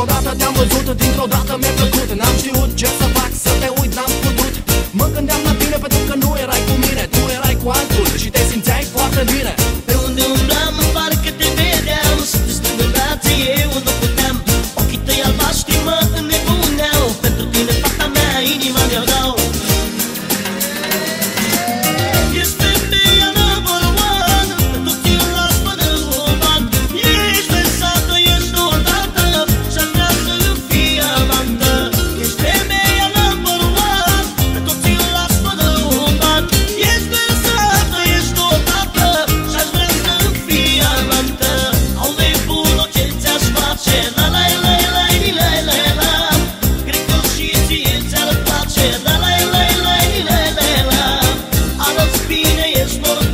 Odată te-am văzut, dintr-o dată mi-a plăcut. N-am știut ce să fac, să te uit, n-am putut. Mă gândeam la tine pentru că nu erai cu mesmo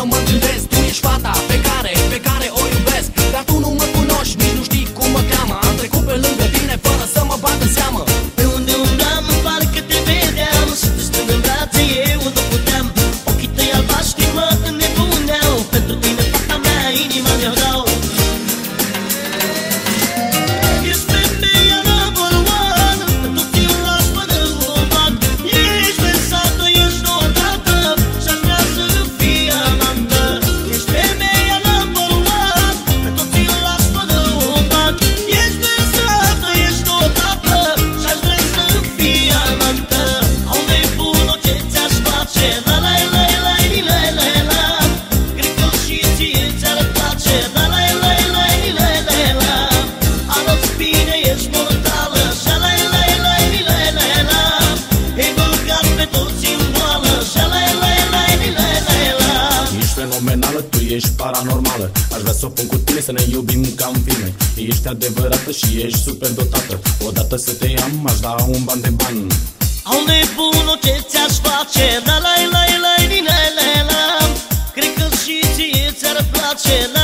eu mă gândesc Tu ești fata pe care, pe care o fenomenală Tu ești paranormală. Aș vrea să o pun cu tine să ne iubim ca în filme. Ești adevărată și ești super dotată. Odată să te am, aș da un ban de bani. Au nebunul ce ți-aș face? Da la la la la la la. Cred că și ție ți-ar place. La